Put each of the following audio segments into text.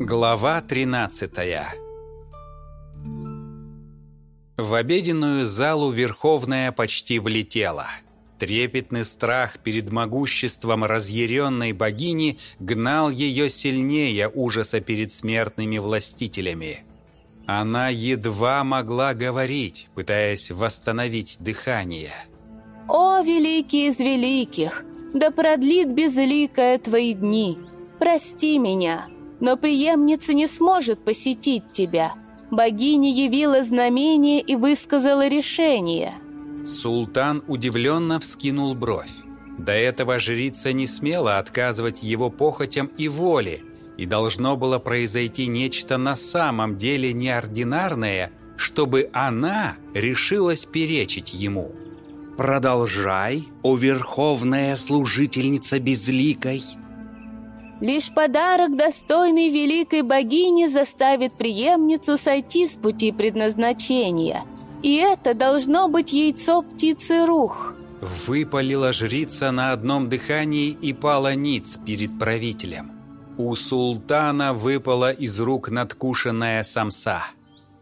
Глава 13 В обеденную залу Верховная почти влетела. Трепетный страх перед могуществом разъяренной богини гнал ее сильнее ужаса перед смертными властителями. Она едва могла говорить, пытаясь восстановить дыхание. «О, великий из великих, да продлит безликое твои дни! Прости меня!» Но преемница не сможет посетить тебя. Богиня явила знамение и высказала решение». Султан удивленно вскинул бровь. До этого жрица не смела отказывать его похотям и воле, и должно было произойти нечто на самом деле неординарное, чтобы она решилась перечить ему. «Продолжай, о верховная служительница безликой!» Лишь подарок, достойный великой богини, заставит преемницу сойти с пути предназначения. И это должно быть яйцо птицы Рух. Выпалила жрица на одном дыхании и пала ниц перед правителем. У султана выпала из рук надкушенная самса.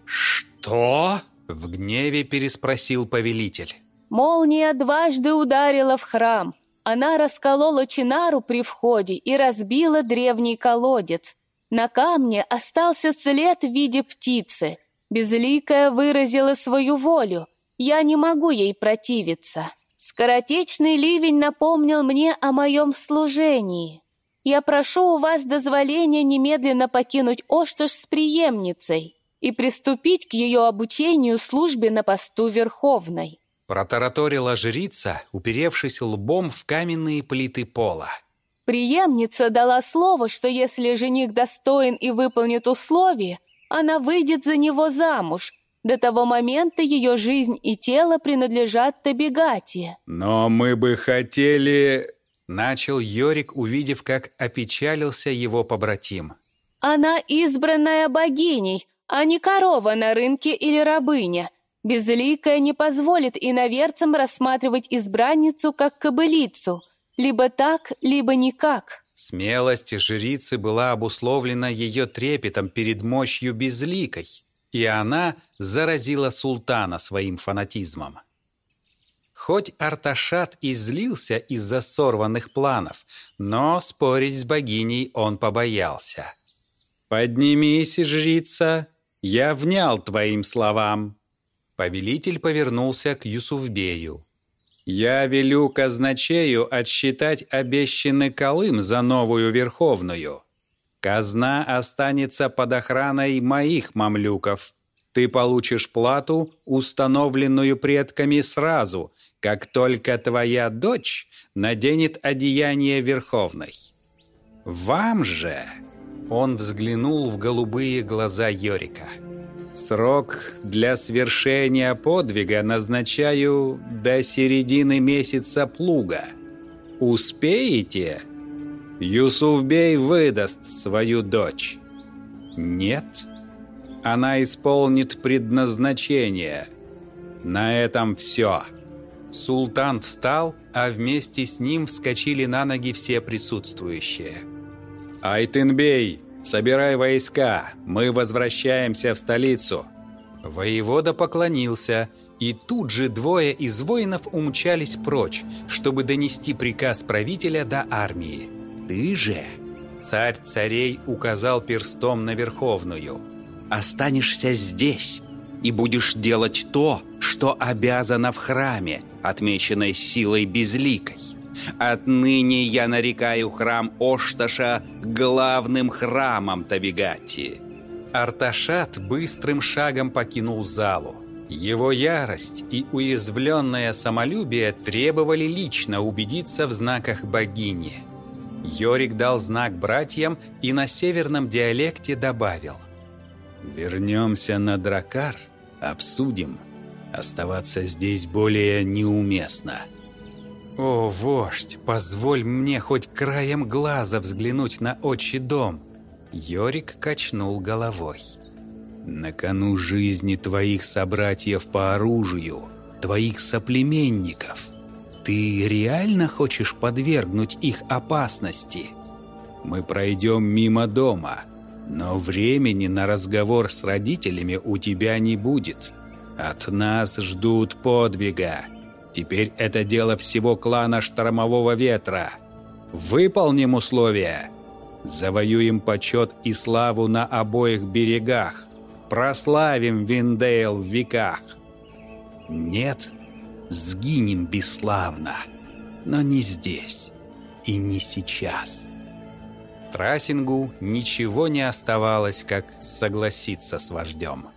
«Что?» — в гневе переспросил повелитель. Молния дважды ударила в храм — она расколола чинару при входе и разбила древний колодец. На камне остался след в виде птицы. Безликая выразила свою волю. Я не могу ей противиться. Скоротечный ливень напомнил мне о моем служении. Я прошу у вас дозволения немедленно покинуть Ошташ с преемницей и приступить к ее обучению службе на посту Верховной. Протараторила жрица, уперевшись лбом в каменные плиты пола. Приемница дала слово, что если жених достоин и выполнит условия, она выйдет за него замуж. До того момента ее жизнь и тело принадлежат Табигате. «Но мы бы хотели...» Начал Йорик, увидев, как опечалился его побратим. «Она избранная богиней, а не корова на рынке или рабыня. Безликая не позволит иноверцам рассматривать избранницу как кобылицу, либо так, либо никак. Смелость жрицы была обусловлена ее трепетом перед мощью безликой, и она заразила султана своим фанатизмом. Хоть Арташат и злился из-за сорванных планов, но спорить с богиней он побоялся. «Поднимись, жрица, я внял твоим словам», Повелитель повернулся к Юсуфбею. «Я велю казначею отсчитать обещанный Колым за новую Верховную. Казна останется под охраной моих мамлюков. Ты получишь плату, установленную предками сразу, как только твоя дочь наденет одеяние Верховной. Вам же...» Он взглянул в голубые глаза Йорика. Срок для свершения подвига назначаю до середины месяца плуга. Успеете? Юсуфбей выдаст свою дочь. Нет? Она исполнит предназначение. На этом все. Султан встал, а вместе с ним вскочили на ноги все присутствующие. «Айтынбей!» «Собирай войска, мы возвращаемся в столицу». Воевода поклонился, и тут же двое из воинов умчались прочь, чтобы донести приказ правителя до армии. «Ты же...» Царь царей указал перстом на Верховную. «Останешься здесь и будешь делать то, что обязано в храме, отмеченной силой безликой. Отныне я нарекаю храм Ошташа главным храмом Табигати. Арташат быстрым шагом покинул залу. Его ярость и уязвленное самолюбие требовали лично убедиться в знаках богини. Йорик дал знак братьям и на северном диалекте добавил. «Вернемся на Дракар, обсудим. Оставаться здесь более неуместно». «О, вождь, позволь мне хоть краем глаза взглянуть на отчий дом!» Йорик качнул головой. «На кону жизни твоих собратьев по оружию, твоих соплеменников. Ты реально хочешь подвергнуть их опасности? Мы пройдем мимо дома. Но времени на разговор с родителями у тебя не будет. От нас ждут подвига. Теперь это дело всего клана Штормового Ветра. Выполним условия. Завоюем почет и славу на обоих берегах. Прославим Виндейл в веках. Нет, сгинем бесславно. Но не здесь и не сейчас. Трасингу ничего не оставалось, как согласиться с вождем.